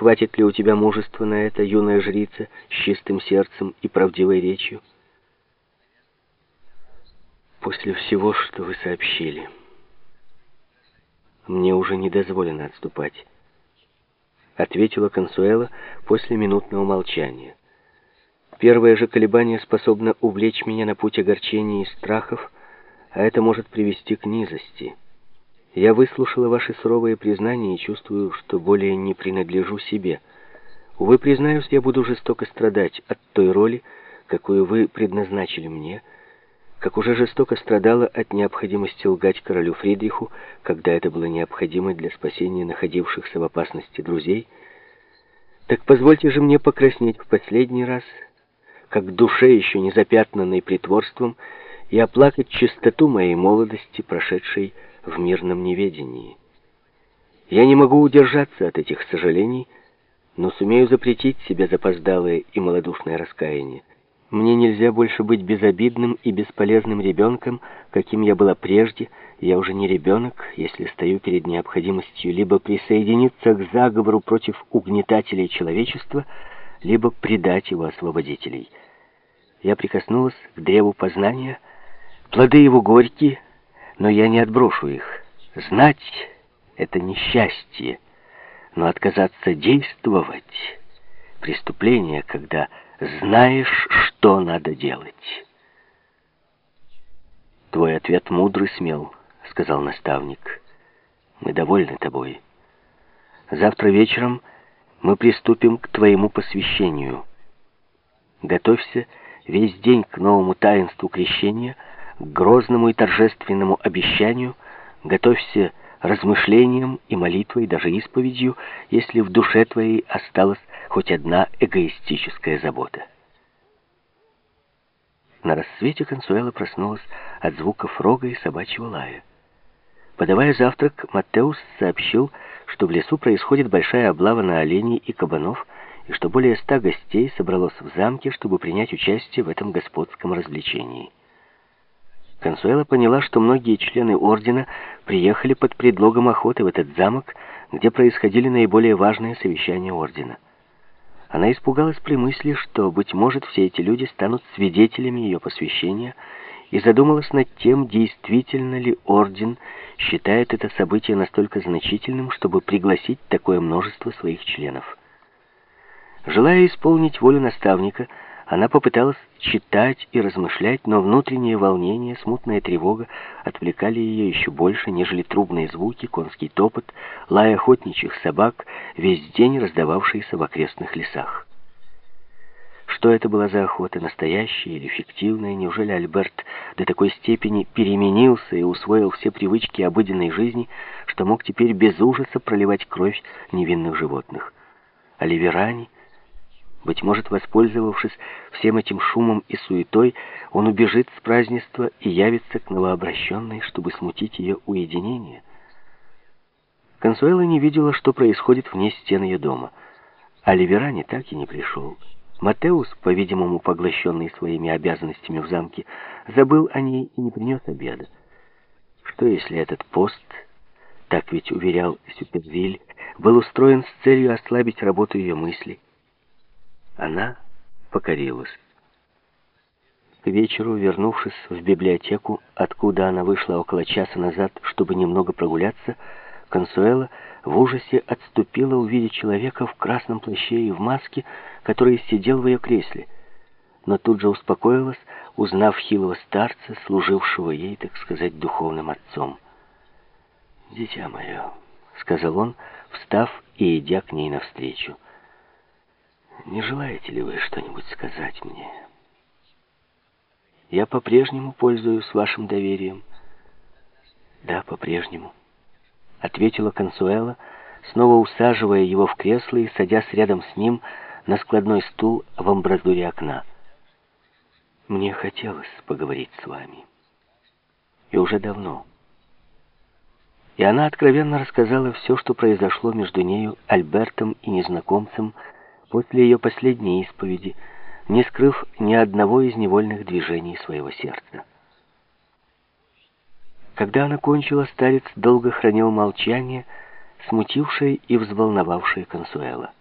хватит ли у тебя мужества на это, юная жрица, с чистым сердцем и правдивой речью? После всего, что вы сообщили, мне уже не дозволено отступать, ответила Консуэла после минутного молчания. Первое же колебание способно увлечь меня на путь огорчений и страхов, а это может привести к низости. Я выслушала ваши суровые признания и чувствую, что более не принадлежу себе. Увы, признаюсь, я буду жестоко страдать от той роли, какую вы предназначили мне, как уже жестоко страдала от необходимости лгать королю Фридриху, когда это было необходимо для спасения находившихся в опасности друзей. Так позвольте же мне покраснеть в последний раз, как душе, еще не запятнанной притворством, и оплакать чистоту моей молодости, прошедшей в мирном неведении. Я не могу удержаться от этих сожалений, но сумею запретить себе запоздалое и малодушное раскаяние. Мне нельзя больше быть безобидным и бесполезным ребенком, каким я была прежде. Я уже не ребенок, если стою перед необходимостью либо присоединиться к заговору против угнетателей человечества, либо предать его освободителей. Я прикоснулась к древу познания. Плоды его горькие, но я не отброшу их. Знать — это несчастье, но отказаться действовать — преступление, когда знаешь, что надо делать. «Твой ответ мудрый смел», — сказал наставник. «Мы довольны тобой. Завтра вечером мы приступим к твоему посвящению. Готовься весь день к новому таинству крещения — к грозному и торжественному обещанию, готовься размышлением и молитвой, даже исповедью, если в душе твоей осталась хоть одна эгоистическая забота. На рассвете Консуэла проснулась от звуков рога и собачьего лая. Подавая завтрак, Маттеус сообщил, что в лесу происходит большая облава на оленей и кабанов, и что более ста гостей собралось в замке, чтобы принять участие в этом господском развлечении. Консуэла поняла, что многие члены ордена приехали под предлогом охоты в этот замок, где происходили наиболее важные совещания ордена. Она испугалась при мысли, что, быть может, все эти люди станут свидетелями ее посвящения, и задумалась над тем, действительно ли орден считает это событие настолько значительным, чтобы пригласить такое множество своих членов. Желая исполнить волю наставника, она попыталась читать и размышлять, но внутреннее волнение, смутная тревога отвлекали ее еще больше, нежели трубные звуки, конский топот, лай охотничьих собак, весь день раздававшиеся в окрестных лесах. Что это была за охота, настоящая или фиктивная? Неужели Альберт до такой степени переменился и усвоил все привычки обыденной жизни, что мог теперь без ужаса проливать кровь невинных животных? А Ливерани — быть может, воспользовавшись всем этим шумом и суетой, он убежит с празднества и явится к новообращенной, чтобы смутить ее уединение. Консуэла не видела, что происходит вне стен ее дома. А Ливерани так и не пришел. Матеус, по-видимому, поглощенный своими обязанностями в замке, забыл о ней и не принес обеда. Что если этот пост, так ведь уверял Сюпервиль, был устроен с целью ослабить работу ее мыслей? Она покорилась. К вечеру, вернувшись в библиотеку, откуда она вышла около часа назад, чтобы немного прогуляться, Консуэла в ужасе отступила, увидев человека в красном плаще и в маске, который сидел в ее кресле. Но тут же успокоилась, узнав хилого старца, служившего ей, так сказать, духовным отцом. «Дитя мое», — сказал он, встав и идя к ней навстречу, — не желаете ли вы что-нибудь сказать мне? Я по-прежнему пользуюсь вашим доверием. Да, по-прежнему, ответила Консуэла, снова усаживая его в кресло и садясь рядом с ним на складной стул в амбразуре окна. Мне хотелось поговорить с вами. И уже давно. И она откровенно рассказала все, что произошло между нею, Альбертом и незнакомцем, после ее последней исповеди, не скрыв ни одного из невольных движений своего сердца. Когда она кончила, старец долго хранил молчание, смутившее и взволновавшее Консуэла.